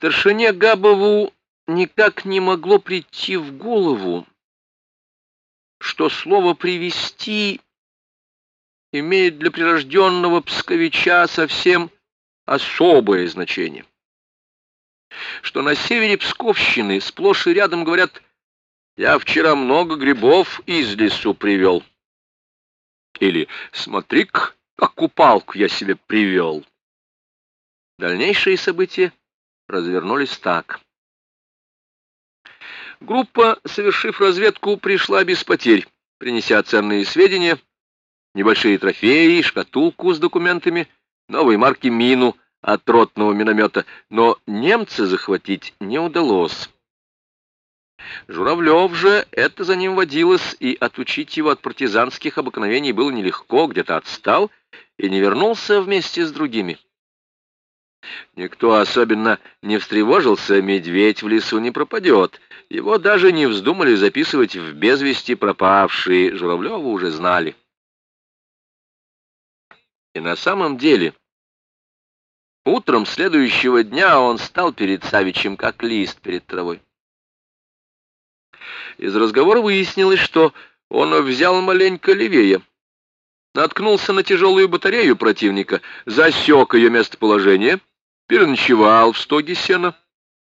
Старшине Габову никак не могло прийти в голову, что слово «привести» имеет для прирожденного псковича совсем особое значение. Что на севере Псковщины сплошь и рядом говорят «я вчера много грибов из лесу привел» или «смотри-ка, как упалку я себе привел». Дальнейшие события развернулись так. Группа, совершив разведку, пришла без потерь, принеся ценные сведения, небольшие трофеи, шкатулку с документами, новой марки мину от ротного миномета, но немца захватить не удалось. Журавлев же это за ним водилось, и отучить его от партизанских обыкновений было нелегко, где-то отстал и не вернулся вместе с другими. Никто особенно не встревожился, медведь в лесу не пропадет. Его даже не вздумали записывать в безвести пропавшие, Журавлева уже знали. И на самом деле, утром следующего дня он стал перед Савичем, как лист перед травой. Из разговора выяснилось, что он взял маленько левее, наткнулся на тяжелую батарею противника, засек ее местоположение — переночевал в стоге сена,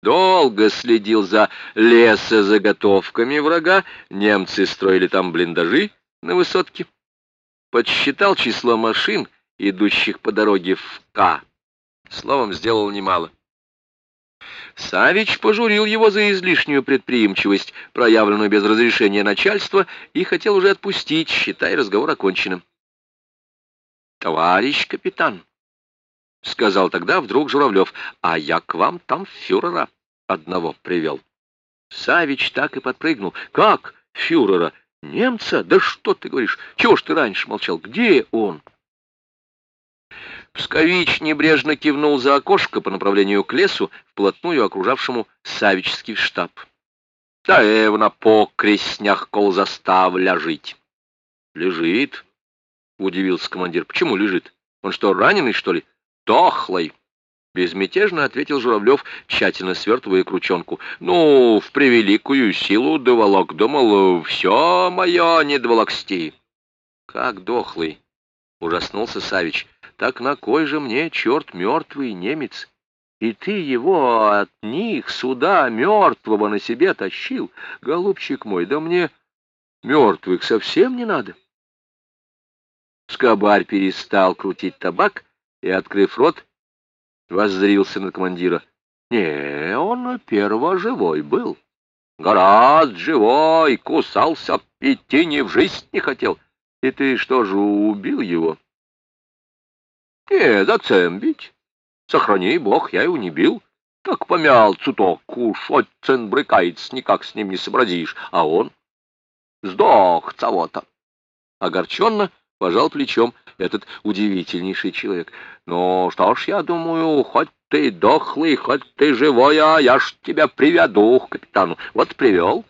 долго следил за лесозаготовками врага, немцы строили там блиндажи на высотке, подсчитал число машин, идущих по дороге в К. Словом, сделал немало. Савич пожурил его за излишнюю предприимчивость, проявленную без разрешения начальства, и хотел уже отпустить, считая разговор оконченным. «Товарищ капитан», — сказал тогда вдруг Журавлев, — а я к вам там фюрера одного привел. Савич так и подпрыгнул. Как фюрера? Немца? Да что ты говоришь? Чего ж ты раньше молчал? Где он? Пскович небрежно кивнул за окошко по направлению к лесу, вплотную окружавшему Савичский штаб. Да эвна по креснях кол застав ляжить. Лежит, удивился командир. Почему лежит? Он что, раненый, что ли? Дохлой!» Безмятежно ответил Журавлев, тщательно свертывая крученку. «Ну, в превеликую силу доволок. Думал, все мое не доволоксти». «Как дохлый?» — ужаснулся Савич. «Так на кой же мне, черт мертвый немец? И ты его от них сюда мертвого на себе тащил? Голубчик мой, да мне мертвых совсем не надо». Скобарь перестал крутить табак, и, открыв рот, воззрился на командира. Не, он перво живой был. Гораздо живой, кусался, идти ни в жизнь не хотел. И ты что же, убил его? Не, зачем бить? Сохрани бог, я его не бил. Так помял цуток, уж отцен брыкается, никак с ним не сообразишь. А он сдох цавота. Огорченно пожал плечом этот удивительнейший человек. Ну, что ж, я думаю, хоть ты дохлый, хоть ты живой, а я ж тебя приведу к капитану. Вот привел.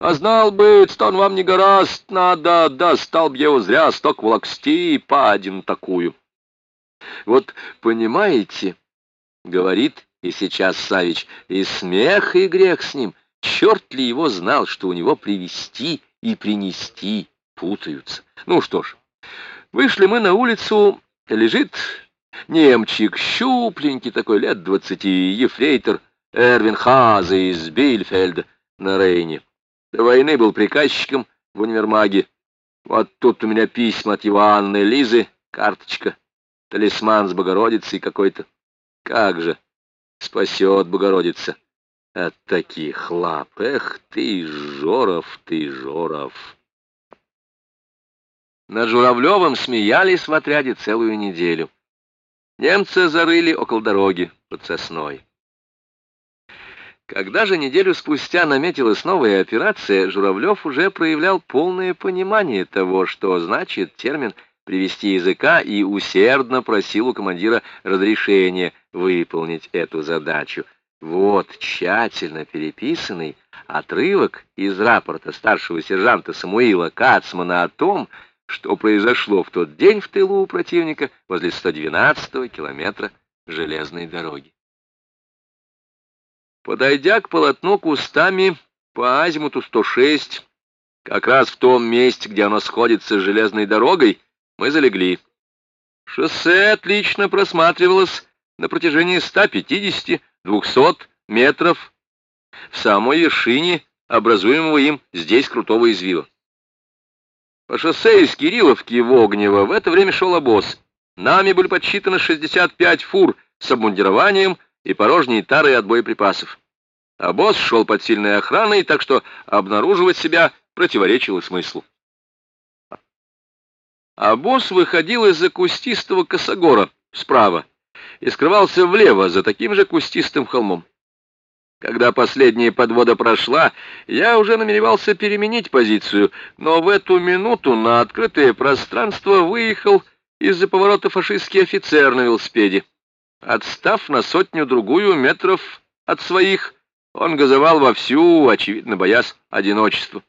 А знал бы, что он вам не гораст надо, да стал б его зря сток влаксти по один такую. Вот понимаете, говорит и сейчас Савич, и смех, и грех с ним. Черт ли его знал, что у него привести и принести путаются. Ну что ж, Вышли мы на улицу, лежит немчик, щупленький такой, лет двадцати, ефрейтор Эрвин Хазе из Бильфельда на Рейне. До войны был приказчиком в универмаге. Вот тут у меня письма от его Анны Лизы, карточка, талисман с Богородицей какой-то. Как же спасет Богородица от таких лап. Эх ты, Жоров, ты, Жоров! Над Журавлевым смеялись в отряде целую неделю. Немцы зарыли около дороги под сосной. Когда же неделю спустя наметилась новая операция, Журавлев уже проявлял полное понимание того, что значит термин «привести языка» и усердно просил у командира разрешения выполнить эту задачу. Вот тщательно переписанный отрывок из рапорта старшего сержанта Самуила Кацмана о том, что произошло в тот день в тылу у противника возле 112-го километра железной дороги. Подойдя к полотну кустами по азимуту 106, как раз в том месте, где оно сходится с железной дорогой, мы залегли. Шоссе отлично просматривалось на протяжении 150-200 метров в самой вершине образуемого им здесь крутого извива. По шоссе из Кирилловки в Огнево в это время шел обоз. Нами были подсчитаны 65 фур с обмундированием и порожней тарой от боеприпасов. Босс шел под сильной охраной, так что обнаруживать себя противоречило смыслу. Босс выходил из-за кустистого косогора справа и скрывался влево за таким же кустистым холмом. Когда последняя подвода прошла, я уже намеревался переменить позицию, но в эту минуту на открытое пространство выехал из-за поворота фашистский офицер на велосипеде. Отстав на сотню-другую метров от своих, он газовал вовсю, очевидно, боясь одиночества.